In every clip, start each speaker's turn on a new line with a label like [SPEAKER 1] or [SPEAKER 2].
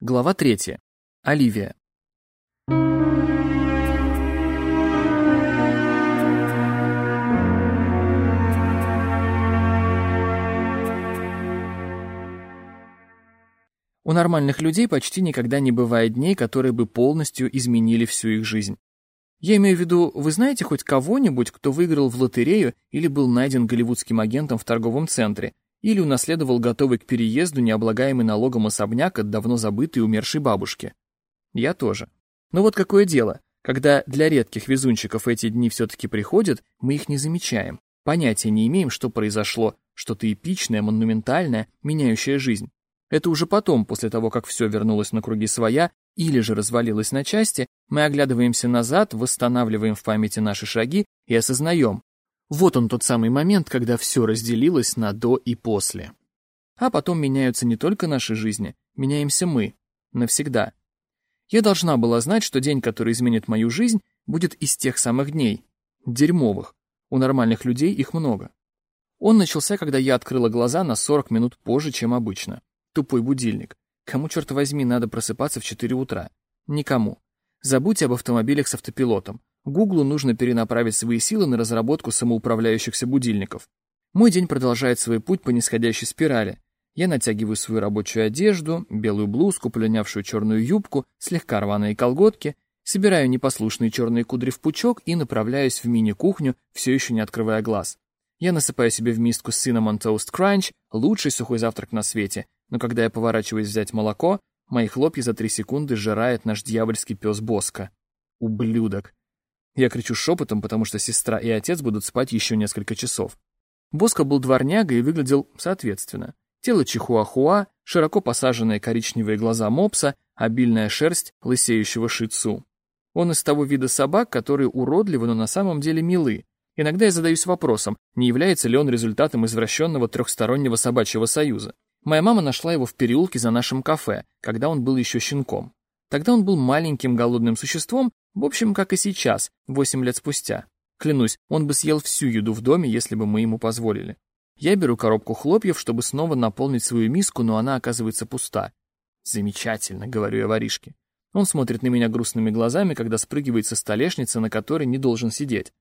[SPEAKER 1] Глава 3. Оливия. У нормальных людей почти никогда не бывает дней, которые бы полностью изменили всю их жизнь. Я имею в виду, вы знаете хоть кого-нибудь, кто выиграл в лотерею или был найден голливудским агентом в торговом центре, или унаследовал готовый к переезду необлагаемый налогом особняк от давно забытой умершей бабушки. Я тоже. Но вот какое дело, когда для редких везунчиков эти дни все-таки приходят, мы их не замечаем, понятия не имеем, что произошло, что-то эпичное, монументальное, меняющее жизнь. Это уже потом, после того, как все вернулось на круги своя, или же развалилось на части, мы оглядываемся назад, восстанавливаем в памяти наши шаги и осознаем, вот он тот самый момент, когда все разделилось на «до» и «после». А потом меняются не только наши жизни, меняемся мы. Навсегда. Я должна была знать, что день, который изменит мою жизнь, будет из тех самых дней. Дерьмовых. У нормальных людей их много. Он начался, когда я открыла глаза на 40 минут позже, чем обычно. Тупой будильник. Кому, черт возьми, надо просыпаться в 4 утра? Никому. Забудьте об автомобилях с автопилотом. Гуглу нужно перенаправить свои силы на разработку самоуправляющихся будильников. Мой день продолжает свой путь по нисходящей спирали. Я натягиваю свою рабочую одежду, белую блузку, полинявшую черную юбку, слегка рваные колготки, собираю непослушные черные кудри в пучок и направляюсь в мини-кухню, все еще не открывая глаз. Я насыпаю себе в миску Cinnamon Toast Crunch, лучший сухой завтрак на свете, но когда я поворачиваюсь взять молоко, мои хлопья за три секунды сжирает наш дьявольский пес Боска. Ублюдок. Я кричу шепотом, потому что сестра и отец будут спать еще несколько часов. Боско был дворнягой и выглядел соответственно. Тело чихуахуа, широко посаженные коричневые глаза мопса, обильная шерсть лысеющего шицу. Он из того вида собак, которые уродливы, но на самом деле милы. Иногда я задаюсь вопросом, не является ли он результатом извращенного трехстороннего собачьего союза. Моя мама нашла его в переулке за нашим кафе, когда он был еще щенком. Тогда он был маленьким голодным существом, в общем, как и сейчас, восемь лет спустя. Клянусь, он бы съел всю еду в доме, если бы мы ему позволили. Я беру коробку хлопьев, чтобы снова наполнить свою миску, но она оказывается пуста. «Замечательно», — говорю я воришке. Он смотрит на меня грустными глазами, когда спрыгивает со столешницы, на которой не должен сидеть.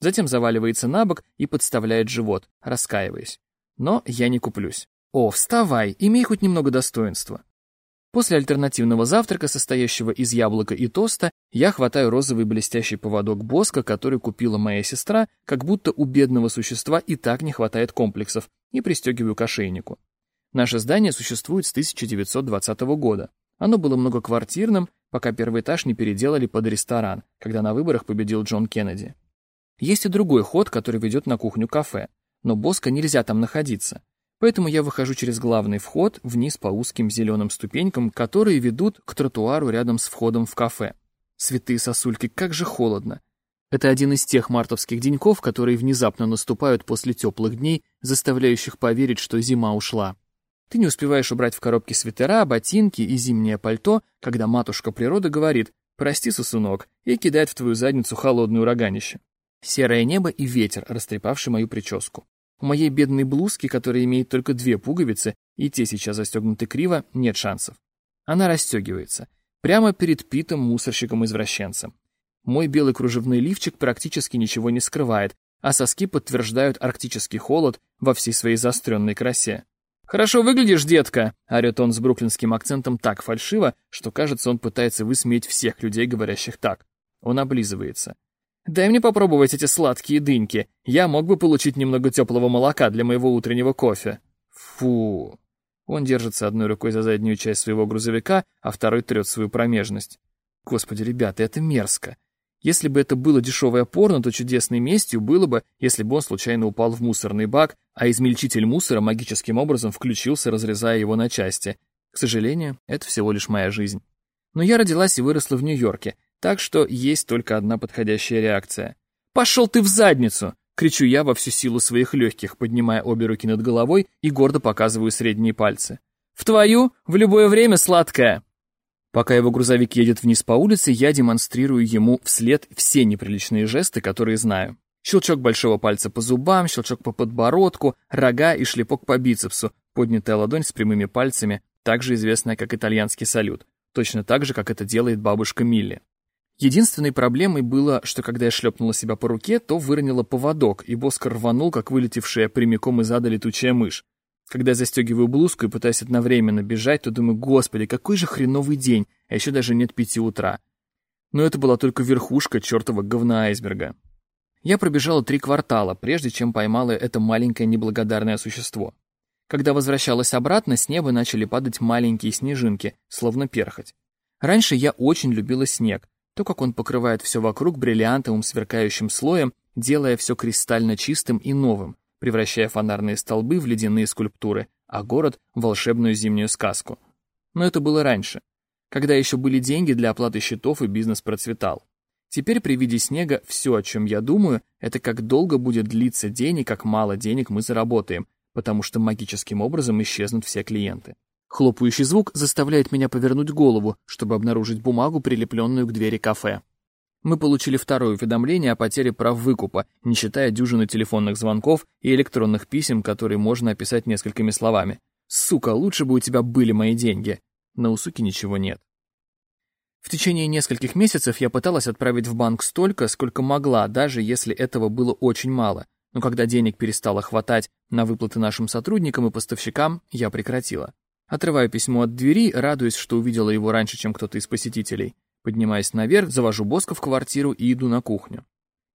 [SPEAKER 1] Затем заваливается на бок и подставляет живот, раскаиваясь. Но я не куплюсь. «О, вставай, имей хоть немного достоинства». После альтернативного завтрака, состоящего из яблока и тоста, я хватаю розовый блестящий поводок Боска, который купила моя сестра, как будто у бедного существа и так не хватает комплексов, и пристегиваю к ошейнику. Наше здание существует с 1920 года. Оно было многоквартирным, пока первый этаж не переделали под ресторан, когда на выборах победил Джон Кеннеди. Есть и другой ход, который ведет на кухню-кафе, но Боска нельзя там находиться. Поэтому я выхожу через главный вход вниз по узким зеленым ступенькам, которые ведут к тротуару рядом с входом в кафе. Святые сосульки, как же холодно. Это один из тех мартовских деньков, которые внезапно наступают после теплых дней, заставляющих поверить, что зима ушла. Ты не успеваешь убрать в коробке свитера, ботинки и зимнее пальто, когда матушка природа говорит «прости, сосунок» и кидает в твою задницу холодное ураганище. Серое небо и ветер, растрепавший мою прическу. У моей бедной блузки, которая имеет только две пуговицы, и те сейчас застегнуты криво, нет шансов. Она расстегивается. Прямо перед Питом, мусорщиком-извращенцем. Мой белый кружевной лифчик практически ничего не скрывает, а соски подтверждают арктический холод во всей своей заостренной красе. «Хорошо выглядишь, детка!» — орет он с бруклинским акцентом так фальшиво, что кажется, он пытается высмеять всех людей, говорящих так. Он облизывается. Дай мне попробовать эти сладкие дыньки. Я мог бы получить немного теплого молока для моего утреннего кофе. Фу. Он держится одной рукой за заднюю часть своего грузовика, а второй трет свою промежность. Господи, ребята, это мерзко. Если бы это было дешевое порно, то чудесной местью было бы, если бы он случайно упал в мусорный бак, а измельчитель мусора магическим образом включился, разрезая его на части. К сожалению, это всего лишь моя жизнь. Но я родилась и выросла в Нью-Йорке, так что есть только одна подходящая реакция. «Пошел ты в задницу!» — кричу я во всю силу своих легких, поднимая обе руки над головой и гордо показываю средние пальцы. «В твою? В любое время, сладкая!» Пока его грузовик едет вниз по улице, я демонстрирую ему вслед все неприличные жесты, которые знаю. Щелчок большого пальца по зубам, щелчок по подбородку, рога и шлепок по бицепсу, поднятая ладонь с прямыми пальцами, также известная как итальянский салют, точно так же, как это делает бабушка Милли. Единственной проблемой было, что когда я шлепнула себя по руке, то выронила поводок, и Боскар рванул, как вылетевшая прямиком из ада летучая мышь. Когда я застегиваю блузку и пытаюсь одновременно бежать, то думаю, господи, какой же хреновый день, а еще даже нет пяти утра. Но это была только верхушка чертова говна айсберга. Я пробежала три квартала, прежде чем поймала это маленькое неблагодарное существо. Когда возвращалась обратно, с неба начали падать маленькие снежинки, словно перхоть. Раньше я очень любила снег, то, как он покрывает все вокруг бриллиантовым сверкающим слоем, делая все кристально чистым и новым, превращая фонарные столбы в ледяные скульптуры, а город — в волшебную зимнюю сказку. Но это было раньше, когда еще были деньги для оплаты счетов и бизнес процветал. Теперь при виде снега все, о чем я думаю, это как долго будет длиться день и как мало денег мы заработаем, потому что магическим образом исчезнут все клиенты. Хлопающий звук заставляет меня повернуть голову, чтобы обнаружить бумагу, прилепленную к двери кафе. Мы получили второе уведомление о потере прав выкупа, не считая дюжины телефонных звонков и электронных писем, которые можно описать несколькими словами. «Сука, лучше бы у тебя были мои деньги». На Усуке ничего нет. В течение нескольких месяцев я пыталась отправить в банк столько, сколько могла, даже если этого было очень мало. Но когда денег перестало хватать на выплаты нашим сотрудникам и поставщикам, я прекратила. Отрываю письмо от двери, радуясь, что увидела его раньше, чем кто-то из посетителей. Поднимаясь наверх, завожу Боска в квартиру и иду на кухню.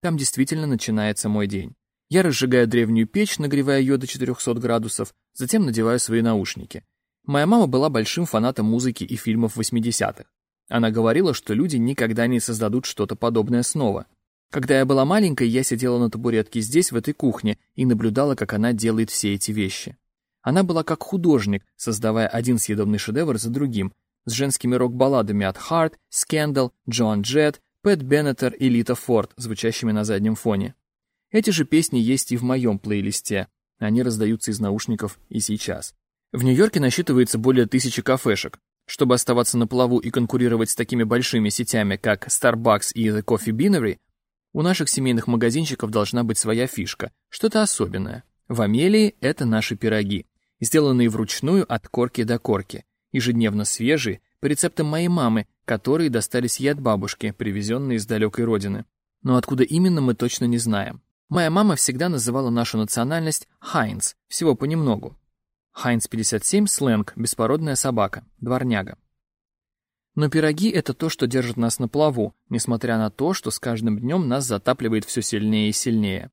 [SPEAKER 1] Там действительно начинается мой день. Я разжигаю древнюю печь, нагревая ее до 400 градусов, затем надеваю свои наушники. Моя мама была большим фанатом музыки и фильмов 80-х. Она говорила, что люди никогда не создадут что-то подобное снова. Когда я была маленькой, я сидела на табуретке здесь, в этой кухне, и наблюдала, как она делает все эти вещи. Она была как художник, создавая один съедобный шедевр за другим, с женскими рок-балладами от Heart, Scandal, Джоан Джет, Пэт Беннетер и Лита Форд, звучащими на заднем фоне. Эти же песни есть и в моем плейлисте. Они раздаются из наушников и сейчас. В Нью-Йорке насчитывается более тысячи кафешек. Чтобы оставаться на плаву и конкурировать с такими большими сетями, как Starbucks и The Coffee Beanery, у наших семейных магазинчиков должна быть своя фишка, что-то особенное. В Амелии это наши пироги, сделанные вручную от корки до корки, ежедневно свежие, по рецептам моей мамы, которые достались ей от бабушки, привезенные из далекой родины. Но откуда именно, мы точно не знаем. Моя мама всегда называла нашу национальность Хайнс, всего понемногу. Хайнс 57 – сленг, беспородная собака, дворняга. Но пироги — это то, что держит нас на плаву, несмотря на то, что с каждым днем нас затапливает все сильнее и сильнее.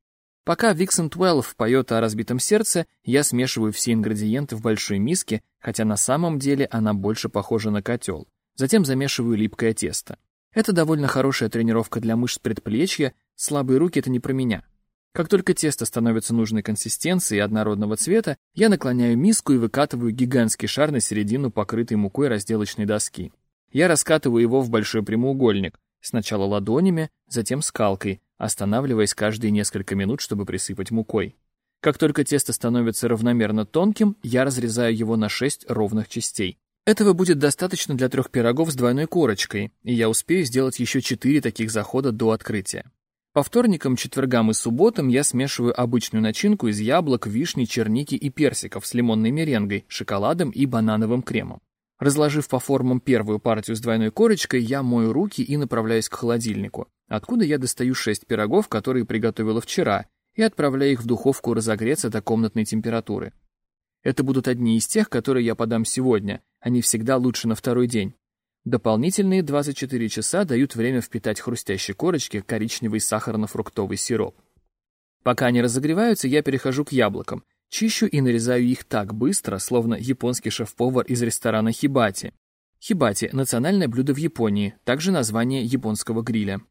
[SPEAKER 1] Пока Виксон 12 поет о разбитом сердце, я смешиваю все ингредиенты в большой миске, хотя на самом деле она больше похожа на котел. Затем замешиваю липкое тесто. Это довольно хорошая тренировка для мышц предплечья, слабые руки — это не про меня. Как только тесто становится нужной консистенции и однородного цвета, я наклоняю миску и выкатываю гигантский шар на середину покрытой мукой разделочной доски. Я раскатываю его в большой прямоугольник, сначала ладонями, затем скалкой, останавливаясь каждые несколько минут, чтобы присыпать мукой. Как только тесто становится равномерно тонким, я разрезаю его на шесть ровных частей. Этого будет достаточно для трех пирогов с двойной корочкой, и я успею сделать еще четыре таких захода до открытия. По вторникам, четвергам и субботам я смешиваю обычную начинку из яблок, вишни, черники и персиков с лимонной меренгой, шоколадом и банановым кремом. Разложив по формам первую партию с двойной корочкой, я мою руки и направляюсь к холодильнику, откуда я достаю шесть пирогов, которые приготовила вчера, и отправляю их в духовку разогреться до комнатной температуры. Это будут одни из тех, которые я подам сегодня, они всегда лучше на второй день. Дополнительные 24 часа дают время впитать хрустящей корочке коричневый сахарно-фруктовый сироп. Пока они разогреваются, я перехожу к яблокам — Чищу и нарезаю их так быстро, словно японский шеф-повар из ресторана Хибати. Хибати – национальное блюдо в Японии, также название японского гриля.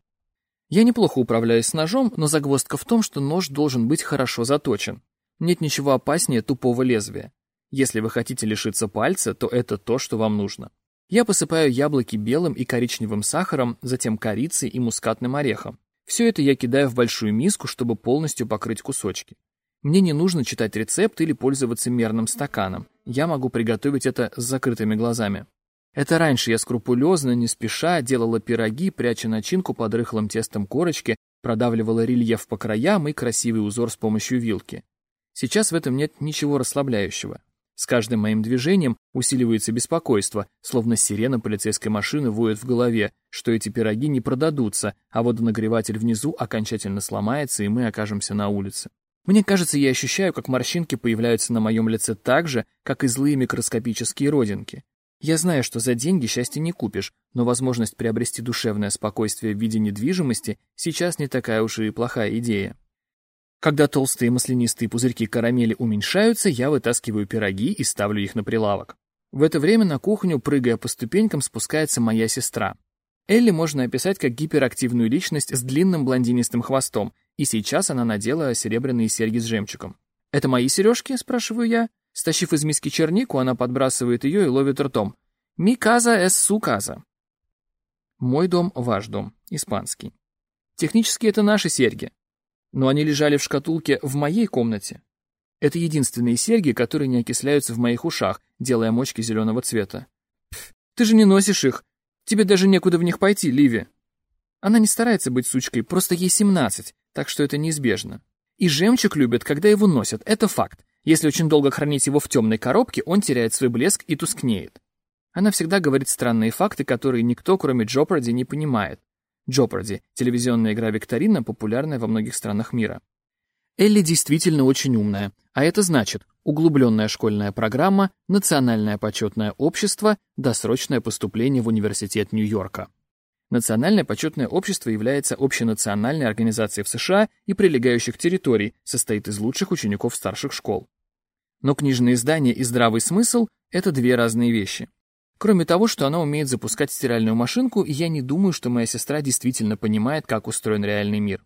[SPEAKER 1] Я неплохо управляюсь с ножом, но загвоздка в том, что нож должен быть хорошо заточен. Нет ничего опаснее тупого лезвия. Если вы хотите лишиться пальца, то это то, что вам нужно. Я посыпаю яблоки белым и коричневым сахаром, затем корицей и мускатным орехом. Все это я кидаю в большую миску, чтобы полностью покрыть кусочки. Мне не нужно читать рецепт или пользоваться мерным стаканом. Я могу приготовить это с закрытыми глазами. Это раньше я скрупулезно, не спеша, делала пироги, пряча начинку под рыхлым тестом корочки, продавливала рельеф по краям и красивый узор с помощью вилки. Сейчас в этом нет ничего расслабляющего. С каждым моим движением усиливается беспокойство, словно сирена полицейской машины воет в голове, что эти пироги не продадутся, а водонагреватель внизу окончательно сломается, и мы окажемся на улице. Мне кажется, я ощущаю, как морщинки появляются на моем лице так же, как и злые микроскопические родинки. Я знаю, что за деньги счастья не купишь, но возможность приобрести душевное спокойствие в виде недвижимости сейчас не такая уж и плохая идея. Когда толстые маслянистые пузырьки карамели уменьшаются, я вытаскиваю пироги и ставлю их на прилавок. В это время на кухню, прыгая по ступенькам, спускается моя сестра. Элли можно описать как гиперактивную личность с длинным блондинистым хвостом, и сейчас она надела серебряные серьги с жемчугом. «Это мои сережки?» — спрашиваю я. Стащив из миски чернику, она подбрасывает ее и ловит ртом. «Миказа эс суказа». «Мой дом — ваш дом», испанский. Технически это наши серьги, но они лежали в шкатулке в моей комнате. Это единственные серьги, которые не окисляются в моих ушах, делая мочки зеленого цвета. Ты же не носишь их. Тебе даже некуда в них пойти, Ливи. Она не старается быть сучкой, просто ей 17, так что это неизбежно. И жемчуг любят, когда его носят, это факт. Если очень долго хранить его в темной коробке, он теряет свой блеск и тускнеет. Она всегда говорит странные факты, которые никто, кроме Джопарди, не понимает. Джопарди – телевизионная игра-викторина, популярная во многих странах мира. Элли действительно очень умная, а это значит углубленная школьная программа, национальное почетное общество, досрочное поступление в университет Нью-Йорка. Национальное почетное общество является общенациональной организацией в США и прилегающих территорий, состоит из лучших учеников старших школ. Но книжные издания и здравый смысл – это две разные вещи. Кроме того, что она умеет запускать стиральную машинку, я не думаю, что моя сестра действительно понимает, как устроен реальный мир.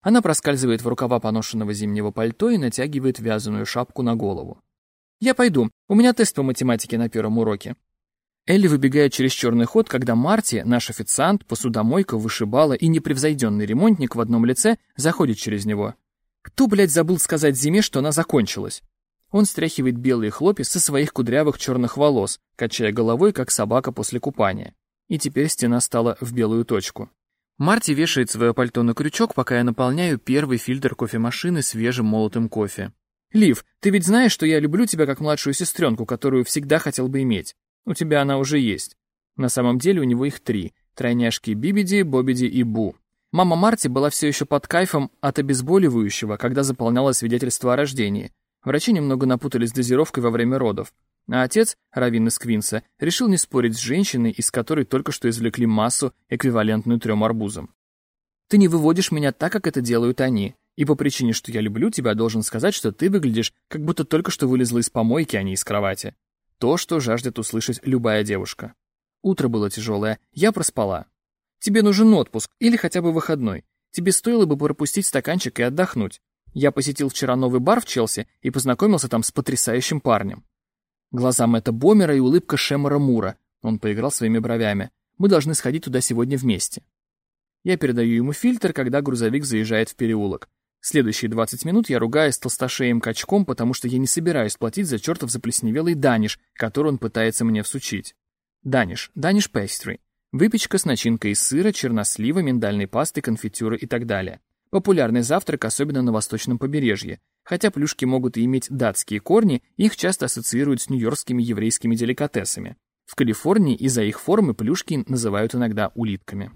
[SPEAKER 1] Она проскальзывает в рукава поношенного зимнего пальто и натягивает вязаную шапку на голову. «Я пойду, у меня тест по математике на первом уроке». Элли выбегает через черный ход, когда Марти, наш официант, посудомойка, вышибала и непревзойденный ремонтник в одном лице, заходит через него. Кто, блядь, забыл сказать Зиме, что она закончилась? Он стряхивает белые хлопья со своих кудрявых черных волос, качая головой, как собака после купания. И теперь стена стала в белую точку. Марти вешает свое пальто на крючок, пока я наполняю первый фильтр кофемашины свежим молотым кофе. «Лив, ты ведь знаешь, что я люблю тебя как младшую сестренку, которую всегда хотел бы иметь. У тебя она уже есть. На самом деле у него их три. Тройняшки Бибиди, Бобиди и Бу. Мама Марти была все еще под кайфом от обезболивающего, когда заполняла свидетельство о рождении, Врачи немного напутались с дозировкой во время родов, а отец, Равин из Квинса, решил не спорить с женщиной, из которой только что извлекли массу, эквивалентную трем арбузам. «Ты не выводишь меня так, как это делают они, и по причине, что я люблю тебя, должен сказать, что ты выглядишь, как будто только что вылезла из помойки, а не из кровати. То, что жаждет услышать любая девушка. Утро было тяжелое, я проспала. Тебе нужен отпуск или хотя бы выходной. Тебе стоило бы пропустить стаканчик и отдохнуть. Я посетил вчера новый бар в Челси и познакомился там с потрясающим парнем. Глаза Мэтта Бомера и улыбка Шемора Мура. Он поиграл своими бровями. Мы должны сходить туда сегодня вместе. Я передаю ему фильтр, когда грузовик заезжает в переулок. Следующие 20 минут я ругаюсь толстошеем качком, потому что я не собираюсь платить за чертов заплесневелый даниш, который он пытается мне всучить. Даниш, даниш пейстри. Выпечка с начинкой из сыра, чернослива, миндальной пасты, конфитюры и так далее. Популярный завтрак, особенно на восточном побережье. Хотя плюшки могут и иметь датские корни, их часто ассоциируют с нью-йоркскими еврейскими деликатесами. В Калифорнии из-за их формы плюшки называют иногда улитками.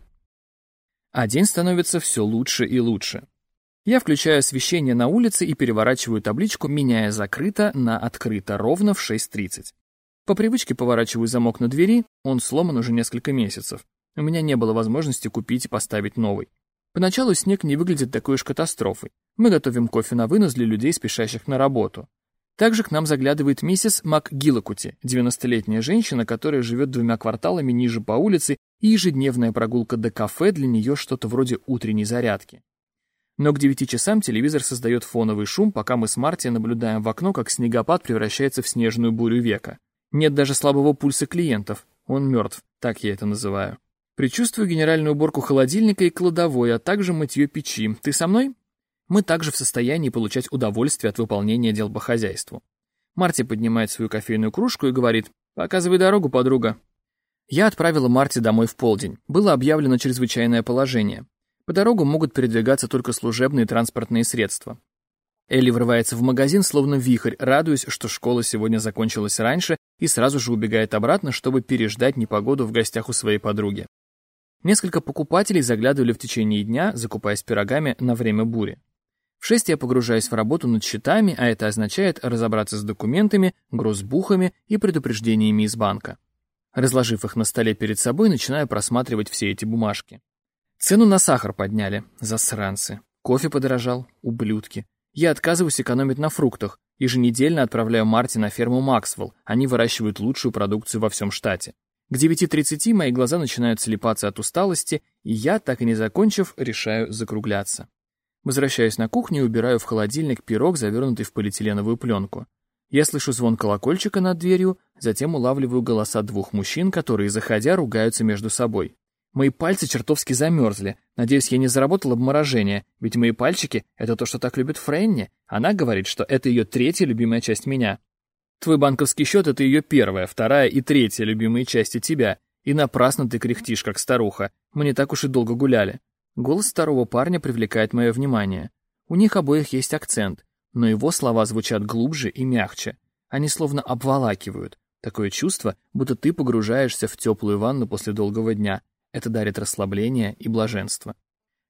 [SPEAKER 1] А день становится все лучше и лучше. Я включаю освещение на улице и переворачиваю табличку, меняя «закрыто» на «открыто» ровно в 6.30. По привычке поворачиваю замок на двери, он сломан уже несколько месяцев. У меня не было возможности купить и поставить новый. Поначалу снег не выглядит такой уж катастрофой. Мы готовим кофе на вынос для людей, спешащих на работу. Также к нам заглядывает миссис МакГиллокути, 90-летняя женщина, которая живет двумя кварталами ниже по улице, и ежедневная прогулка до кафе для нее что-то вроде утренней зарядки. Но к 9 часам телевизор создает фоновый шум, пока мы с Марти наблюдаем в окно, как снегопад превращается в снежную бурю века. Нет даже слабого пульса клиентов. Он мертв, так я это называю. Предчувствую генеральную уборку холодильника и кладовой, а также мытье печи. Ты со мной? Мы также в состоянии получать удовольствие от выполнения дел по хозяйству. Марти поднимает свою кофейную кружку и говорит «Показывай дорогу, подруга». Я отправила Марти домой в полдень. Было объявлено чрезвычайное положение. По дорогам могут передвигаться только служебные транспортные средства. Элли врывается в магазин, словно вихрь, радуясь, что школа сегодня закончилась раньше, и сразу же убегает обратно, чтобы переждать непогоду в гостях у своей подруги. Несколько покупателей заглядывали в течение дня, закупаясь пирогами на время бури. В шесть я погружаюсь в работу над счетами, а это означает разобраться с документами, грузбухами и предупреждениями из банка. Разложив их на столе перед собой, начинаю просматривать все эти бумажки. Цену на сахар подняли, засранцы. Кофе подорожал, ублюдки. Я отказываюсь экономить на фруктах. Еженедельно отправляю Марти на ферму Максвелл. Они выращивают лучшую продукцию во всем штате. К 9.30 мои глаза начинают слепаться от усталости, и я, так и не закончив, решаю закругляться. Возвращаюсь на кухню и убираю в холодильник пирог, завернутый в полиэтиленовую пленку. Я слышу звон колокольчика над дверью, затем улавливаю голоса двух мужчин, которые, заходя, ругаются между собой. Мои пальцы чертовски замерзли. Надеюсь, я не заработал обморожение, ведь мои пальчики — это то, что так любит Фрэнни. Она говорит, что это ее третья любимая часть меня. Твой банковский счет — это ее первая, вторая и третья любимые части тебя. И напрасно ты кряхтишь, как старуха. Мы не так уж и долго гуляли. Голос старого парня привлекает мое внимание. У них обоих есть акцент, но его слова звучат глубже и мягче. Они словно обволакивают. Такое чувство, будто ты погружаешься в теплую ванну после долгого дня. Это дарит расслабление и блаженство.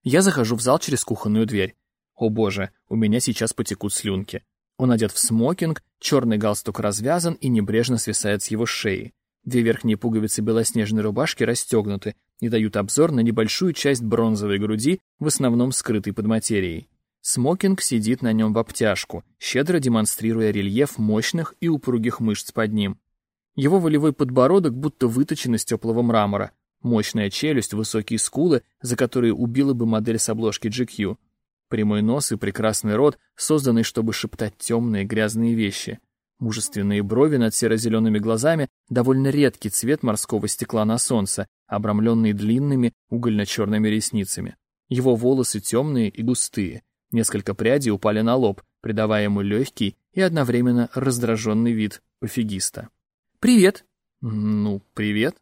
[SPEAKER 1] Я захожу в зал через кухонную дверь. О боже, у меня сейчас потекут слюнки. Он одет в смокинг, черный галстук развязан и небрежно свисает с его шеи. Две верхние пуговицы белоснежной рубашки расстегнуты и дают обзор на небольшую часть бронзовой груди, в основном скрытой под материей. Смокинг сидит на нем в обтяжку, щедро демонстрируя рельеф мощных и упругих мышц под ним. Его волевой подбородок будто выточен из теплого мрамора, мощная челюсть, высокие скулы, за которые убила бы модель с обложки GQ, прямой нос и прекрасный рот, созданный, чтобы шептать темные грязные вещи. Мужественные брови над серо-зелеными глазами, довольно редкий цвет морского стекла на солнце, обрамленный длинными угольно-черными ресницами. Его волосы темные и густые, Несколько прядей упали на лоб, придавая ему легкий и одновременно раздраженный вид пофигиста. «Привет!» «Ну, привет!»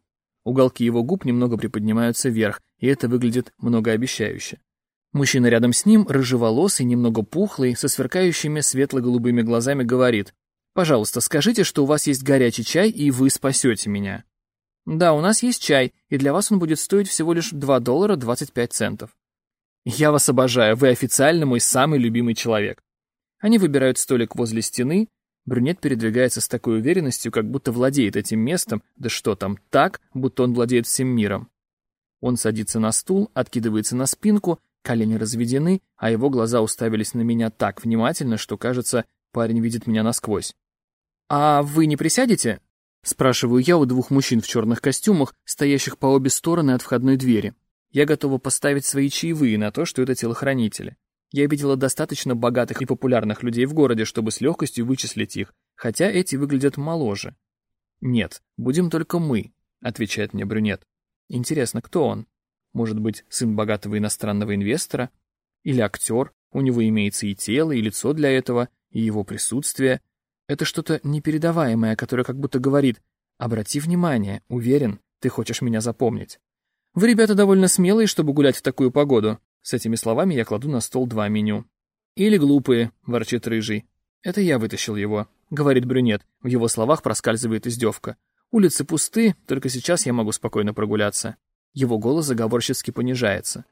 [SPEAKER 1] Уголки его губ немного приподнимаются вверх, и это выглядит многообещающе. Мужчина рядом с ним, рыжеволосый, немного пухлый, со сверкающими светло-голубыми глазами, говорит, «Пожалуйста, скажите, что у вас есть горячий чай, и вы спасете меня». «Да, у нас есть чай, и для вас он будет стоить всего лишь 2 доллара 25 центов». «Я вас обожаю, вы официально мой самый любимый человек». Они выбирают столик возле стены, брюнет передвигается с такой уверенностью, как будто владеет этим местом, да что там, так, будто он владеет всем миром. Он садится на стул, откидывается на спинку, колени разведены, а его глаза уставились на меня так внимательно, что, кажется, парень видит меня насквозь. «А вы не присядете?» — спрашиваю я у двух мужчин в черных костюмах, стоящих по обе стороны от входной двери. Я готова поставить свои чаевые на то, что это телохранители. Я видела достаточно богатых и популярных людей в городе, чтобы с легкостью вычислить их, хотя эти выглядят моложе. «Нет, будем только мы», — отвечает мне брюнет. «Интересно, кто он? Может быть, сын богатого иностранного инвестора? Или актер? У него имеется и тело, и лицо для этого, и его присутствие. Это что-то непередаваемое, которое как будто говорит «Обрати внимание, уверен, ты хочешь меня запомнить». Вы, ребята, довольно смелые, чтобы гулять в такую погоду. С этими словами я кладу на стол два меню. Или глупые, ворчит рыжий. Это я вытащил его, говорит брюнет. В его словах проскальзывает издевка. Улицы пусты, только сейчас я могу спокойно прогуляться. Его голос заговорщицки понижается.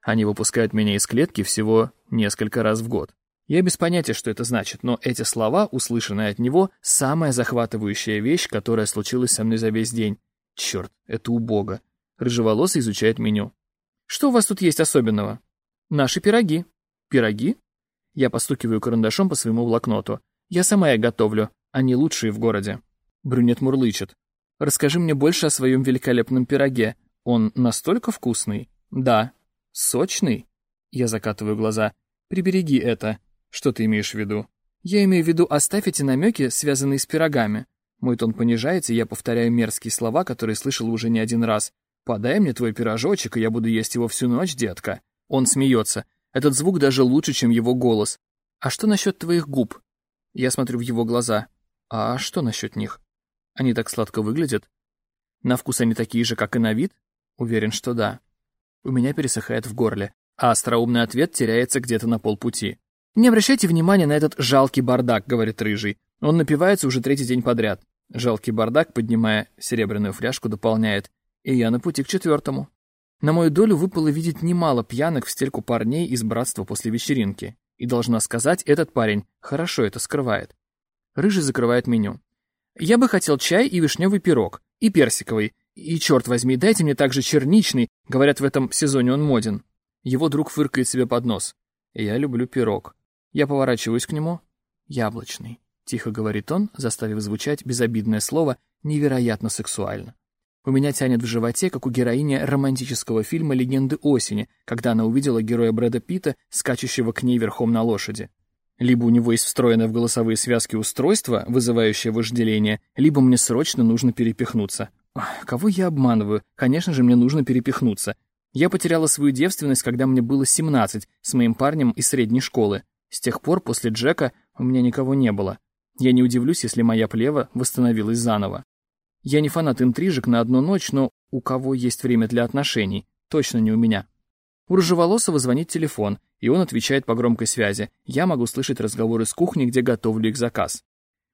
[SPEAKER 1] Они выпускают меня из клетки всего несколько раз в год. Я без понятия, что это значит, но эти слова, услышанные от него, самая захватывающая вещь, которая случилась со мной за весь день. Черт, это убого. Рыжеволосый изучает меню. «Что у вас тут есть особенного?» «Наши пироги». «Пироги?» Я постукиваю карандашом по своему блокноту. «Я сама их готовлю. Они лучшие в городе». Брюнет мурлычет. «Расскажи мне больше о своем великолепном пироге. Он настолько вкусный?» «Да». «Сочный?» Я закатываю глаза. «Прибереги это». «Что ты имеешь в виду?» «Я имею в виду, оставь эти намеки, связанные с пирогами». Мой тон понижается, и я повторяю мерзкие слова, которые слышал уже не один раз. «Подай мне твой пирожочек, и я буду есть его всю ночь, детка». Он смеется. Этот звук даже лучше, чем его голос. «А что насчет твоих губ?» Я смотрю в его глаза. «А что насчет них?» Они так сладко выглядят. На вкус они такие же, как и на вид? Уверен, что да. У меня пересыхает в горле, а остроумный ответ теряется где-то на полпути. «Не обращайте внимания на этот жалкий бардак», — говорит Рыжий. Он напивается уже третий день подряд. Жалкий бардак, поднимая серебряную фляжку, дополняет. И я на пути к четвертому. На мою долю выпало видеть немало пьяных в стельку парней из братства после вечеринки. И должна сказать, этот парень хорошо это скрывает. Рыжий закрывает меню. Я бы хотел чай и вишневый пирог, и персиковый, и, черт возьми, дайте мне также черничный, говорят, в этом сезоне он моден. Его друг фыркает себе под нос. Я люблю пирог. Я поворачиваюсь к нему. Яблочный. Тихо говорит он, заставив звучать безобидное слово невероятно сексуально. У меня тянет в животе, как у героини романтического фильма «Легенды осени», когда она увидела героя Брэда Питта, скачущего к ней верхом на лошади. Либо у него есть встроенное в голосовые связки устройство, вызывающее вожделение, либо мне срочно нужно перепихнуться. Ох, кого я обманываю? Конечно же, мне нужно перепихнуться. Я потеряла свою девственность, когда мне было 17, с моим парнем из средней школы. С тех пор, после Джека, у меня никого не было. Я не удивлюсь, если моя плева восстановилась заново. Я не фанат интрижек на одну ночь, но у кого есть время для отношений? Точно не у меня. У Рыжеволосого звонит телефон, и он отвечает по громкой связи. Я могу слышать разговоры с кухни, где готовлю их заказ.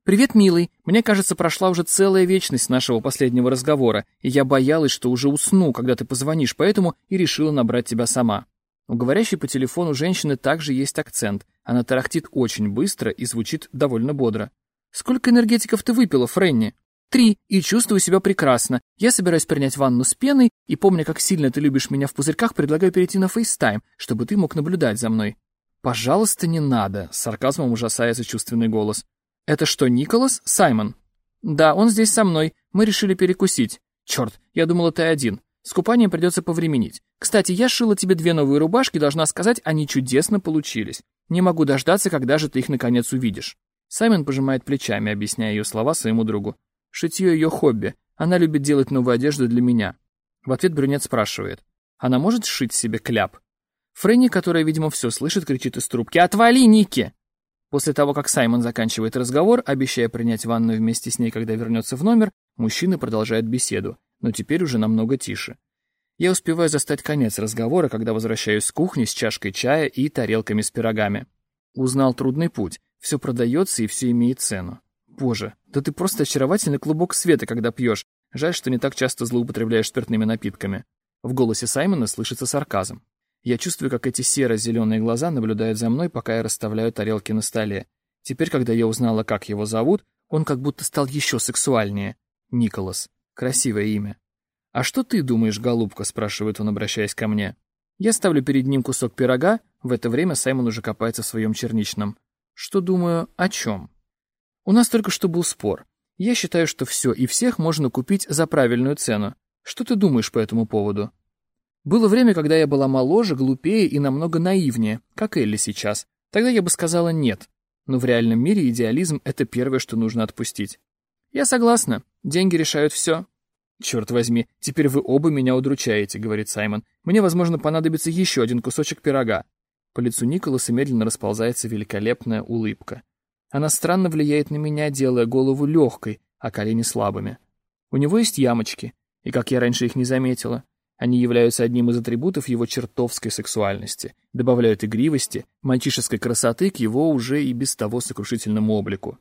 [SPEAKER 1] «Привет, милый. Мне кажется, прошла уже целая вечность нашего последнего разговора, и я боялась, что уже усну, когда ты позвонишь, поэтому и решила набрать тебя сама». У говорящей по телефону женщины также есть акцент. Она тарахтит очень быстро и звучит довольно бодро. «Сколько энергетиков ты выпила, Френни?» Три, и чувствую себя прекрасно. Я собираюсь принять ванну с пеной, и помня, как сильно ты любишь меня в пузырьках, предлагаю перейти на FaceTime, чтобы ты мог наблюдать за мной. Пожалуйста, не надо, с сарказмом ужасается чувственный голос. Это что, Николас? Саймон? Да, он здесь со мной. Мы решили перекусить. Черт, я думала, ты один. С купанием придется повременить. Кстати, я шила тебе две новые рубашки, должна сказать, они чудесно получились. Не могу дождаться, когда же ты их наконец увидишь. Саймон пожимает плечами, объясняя ее слова своему другу. Шитье ее хобби. Она любит делать новую одежду для меня. В ответ брюнет спрашивает. Она может сшить себе кляп? Фрэнни, которая, видимо, все слышит, кричит из трубки. «Отвали, Ники!» После того, как Саймон заканчивает разговор, обещая принять ванну вместе с ней, когда вернется в номер, мужчины продолжают беседу, но теперь уже намного тише. Я успеваю застать конец разговора, когда возвращаюсь с кухни с чашкой чая и тарелками с пирогами. Узнал трудный путь. Все продается и все имеет цену. Боже, да ты просто очаровательный клубок света, когда пьешь. Жаль, что не так часто злоупотребляешь спиртными напитками. В голосе Саймона слышится сарказм. Я чувствую, как эти серо-зеленые глаза наблюдают за мной, пока я расставляю тарелки на столе. Теперь, когда я узнала, как его зовут, он как будто стал еще сексуальнее. Николас. Красивое имя. «А что ты думаешь, голубка?» — спрашивает он, обращаясь ко мне. Я ставлю перед ним кусок пирога, в это время Саймон уже копается в своем черничном. Что думаю, о чем? У нас только что был спор. Я считаю, что все и всех можно купить за правильную цену. Что ты думаешь по этому поводу? Было время, когда я была моложе, глупее и намного наивнее, как Элли сейчас. Тогда я бы сказала «нет». Но в реальном мире идеализм — это первое, что нужно отпустить. Я согласна. Деньги решают все. «Черт возьми, теперь вы оба меня удручаете», — говорит Саймон. «Мне, возможно, понадобится еще один кусочек пирога». По лицу Николаса медленно расползается великолепная улыбка. Она странно влияет на меня, делая голову легкой, а колени слабыми. У него есть ямочки, и, как я раньше их не заметила, они являются одним из атрибутов его чертовской сексуальности, добавляют игривости, мальчишеской красоты к его уже и без того сокрушительному облику.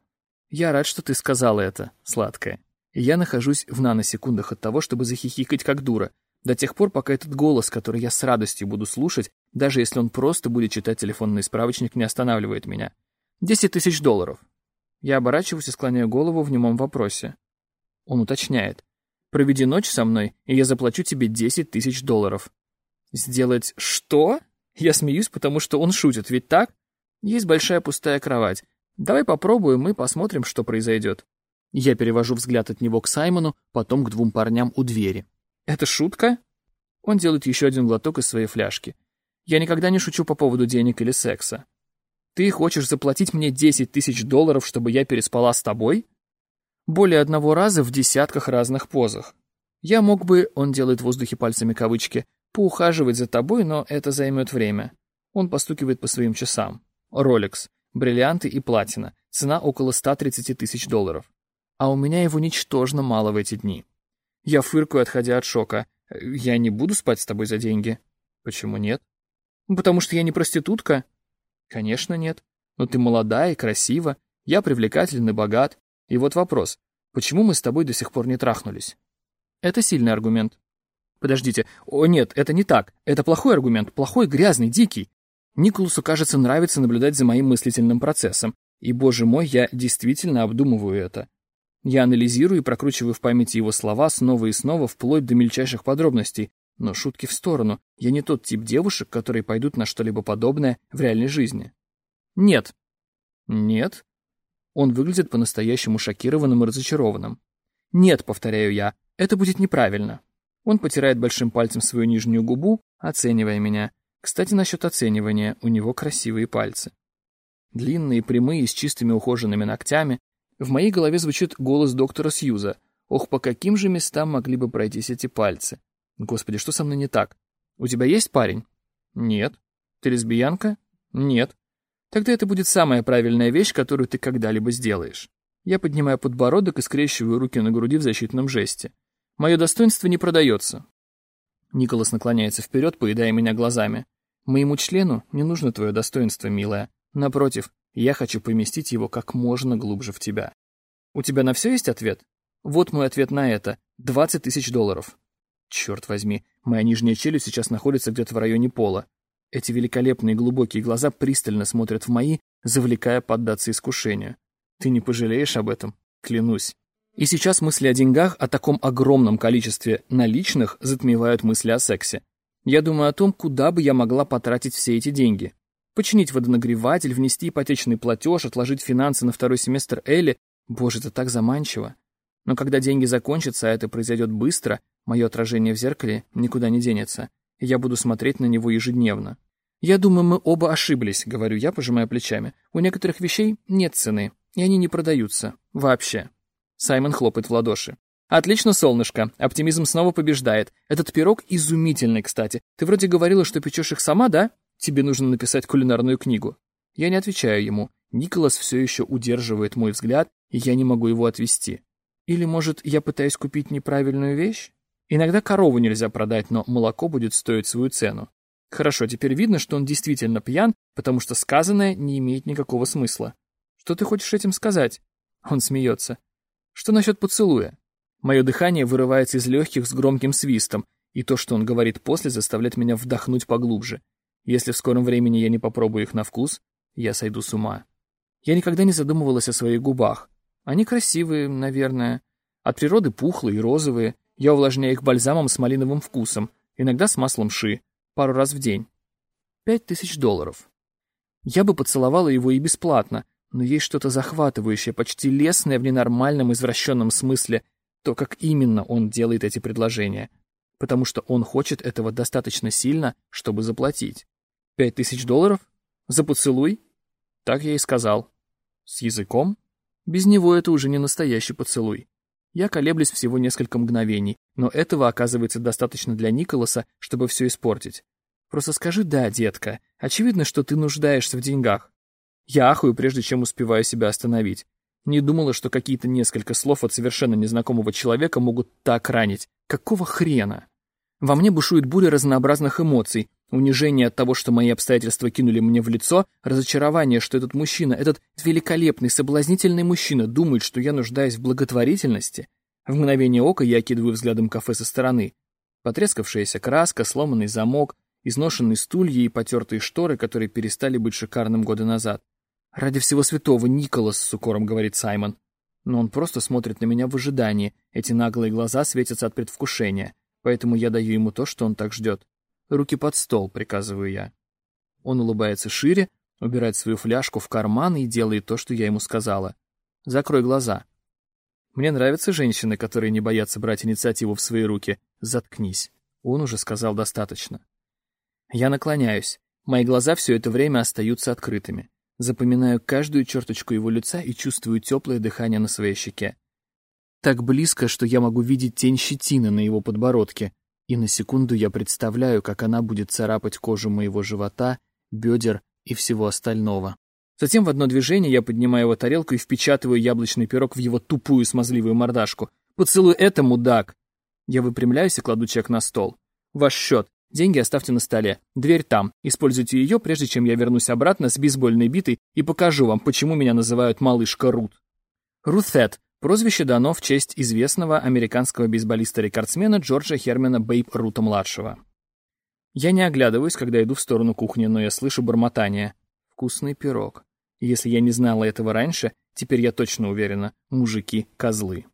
[SPEAKER 1] Я рад, что ты сказала это, сладкая. Я нахожусь в наносекундах от того, чтобы захихикать как дура, до тех пор, пока этот голос, который я с радостью буду слушать, даже если он просто будет читать телефонный справочник, не останавливает меня. Десять тысяч долларов. Я оборачиваюсь и склоняю голову в немом вопросе. Он уточняет. Проведи ночь со мной, и я заплачу тебе десять тысяч долларов. Сделать что? Я смеюсь, потому что он шутит, ведь так? Есть большая пустая кровать. Давай попробуем и посмотрим, что произойдет. Я перевожу взгляд от него к Саймону, потом к двум парням у двери. Это шутка? Он делает еще один глоток из своей фляжки. Я никогда не шучу по поводу денег или секса. Ты хочешь заплатить мне 10 тысяч долларов, чтобы я переспала с тобой? Более одного раза в десятках разных позах. Я мог бы, он делает в воздухе пальцами кавычки, поухаживать за тобой, но это займет время. Он постукивает по своим часам. Rolex, бриллианты и платина. Цена около 130 тысяч долларов. А у меня его ничтожно мало в эти дни. Я фыркаю, отходя от шока. Я не буду спать с тобой за деньги. Почему нет? Потому что я не проститутка. Конечно, нет. Но ты молодая и красива, я привлекательный, богат. И вот вопрос, почему мы с тобой до сих пор не трахнулись? Это сильный аргумент. Подождите, о нет, это не так. Это плохой аргумент, плохой, грязный, дикий. Николасу, кажется, нравится наблюдать за моим мыслительным процессом. И, боже мой, я действительно обдумываю это. Я анализирую и прокручиваю в памяти его слова снова и снова, вплоть до мельчайших подробностей. Но шутки в сторону. Я не тот тип девушек, которые пойдут на что-либо подобное в реальной жизни. Нет. Нет. Он выглядит по-настоящему шокированным и разочарованным. Нет, повторяю я, это будет неправильно. Он потирает большим пальцем свою нижнюю губу, оценивая меня. Кстати, насчет оценивания, у него красивые пальцы. Длинные, прямые, с чистыми ухоженными ногтями. В моей голове звучит голос доктора Сьюза. Ох, по каким же местам могли бы пройтись эти пальцы? Господи, что со мной не так? У тебя есть парень? Нет. Ты лесбиянка? Нет. Тогда это будет самая правильная вещь, которую ты когда-либо сделаешь. Я поднимаю подбородок и скрещиваю руки на груди в защитном жесте. Мое достоинство не продается. Николас наклоняется вперед, поедая меня глазами. Моему члену не нужно твое достоинство, милая. Напротив, я хочу поместить его как можно глубже в тебя. У тебя на все есть ответ? Вот мой ответ на это. 20 тысяч долларов. Черт возьми, моя нижняя челюсть сейчас находится где-то в районе пола. Эти великолепные глубокие глаза пристально смотрят в мои, завлекая поддаться искушению. Ты не пожалеешь об этом, клянусь. И сейчас мысли о деньгах, о таком огромном количестве наличных, затмевают мысли о сексе. Я думаю о том, куда бы я могла потратить все эти деньги. Починить водонагреватель, внести ипотечный платеж, отложить финансы на второй семестр Элли. Боже, это так заманчиво. Но когда деньги закончатся, а это произойдет быстро, мое отражение в зеркале никуда не денется. И я буду смотреть на него ежедневно. «Я думаю, мы оба ошиблись», — говорю я, пожимая плечами. «У некоторых вещей нет цены, и они не продаются. Вообще». Саймон хлопает в ладоши. «Отлично, солнышко. Оптимизм снова побеждает. Этот пирог изумительный, кстати. Ты вроде говорила, что печешь их сама, да? Тебе нужно написать кулинарную книгу». Я не отвечаю ему. Николас все еще удерживает мой взгляд, и я не могу его отвести. Или, может, я пытаюсь купить неправильную вещь? Иногда корову нельзя продать, но молоко будет стоить свою цену. Хорошо, теперь видно, что он действительно пьян, потому что сказанное не имеет никакого смысла. Что ты хочешь этим сказать? Он смеется. Что насчет поцелуя? Мое дыхание вырывается из легких с громким свистом, и то, что он говорит после, заставляет меня вдохнуть поглубже. Если в скором времени я не попробую их на вкус, я сойду с ума. Я никогда не задумывалась о своих губах. Они красивые, наверное. От природы пухлые и розовые. Я увлажняю их бальзамом с малиновым вкусом, иногда с маслом ши, пару раз в день. Пять тысяч долларов. Я бы поцеловала его и бесплатно, но есть что-то захватывающее, почти лесное в ненормальном извращенном смысле, то, как именно он делает эти предложения. Потому что он хочет этого достаточно сильно, чтобы заплатить. Пять тысяч долларов? За поцелуй? Так я и сказал. С языком? Без него это уже не настоящий поцелуй. Я колеблюсь всего несколько мгновений, но этого оказывается достаточно для Николаса, чтобы все испортить. Просто скажи «да», детка. Очевидно, что ты нуждаешься в деньгах. Я ахаю, прежде чем успеваю себя остановить. Не думала, что какие-то несколько слов от совершенно незнакомого человека могут так ранить. Какого хрена? Во мне бушует буря разнообразных эмоций. Унижение от того, что мои обстоятельства кинули мне в лицо, разочарование, что этот мужчина, этот великолепный, соблазнительный мужчина думает, что я нуждаюсь в благотворительности. В мгновение ока я окидываю взглядом кафе со стороны. Потрескавшаяся краска, сломанный замок, изношенные стулья и потертые шторы, которые перестали быть шикарным годы назад. «Ради всего святого, Николас!» — с укором говорит Саймон. Но он просто смотрит на меня в ожидании. Эти наглые глаза светятся от предвкушения. Поэтому я даю ему то, что он так ждет. «Руки под стол», — приказываю я. Он улыбается шире, убирает свою фляжку в карман и делает то, что я ему сказала. «Закрой глаза». Мне нравятся женщины, которые не боятся брать инициативу в свои руки. Заткнись. Он уже сказал достаточно. Я наклоняюсь. Мои глаза все это время остаются открытыми. Запоминаю каждую черточку его лица и чувствую теплое дыхание на своей щеке. Так близко, что я могу видеть тень щетины на его подбородке, и на секунду я представляю, как она будет царапать кожу моего живота, бедер и всего остального. Затем в одно движение я поднимаю его тарелку и впечатываю яблочный пирог в его тупую смазливую мордашку. «Поцелуй это, мудак!» Я выпрямляюсь и кладу чек на стол. «Ваш счет. Деньги оставьте на столе. Дверь там. Используйте ее, прежде чем я вернусь обратно с бейсбольной битой и покажу вам, почему меня называют малышка Рут. Рутет. Прозвище дано в честь известного американского бейсболиста-рекордсмена Джорджа Хермена Бейб Рута-младшего. Я не оглядываюсь, когда иду в сторону кухни, но я слышу бормотание. Вкусный пирог. Если я не знала этого раньше, теперь я точно уверена, мужики — козлы.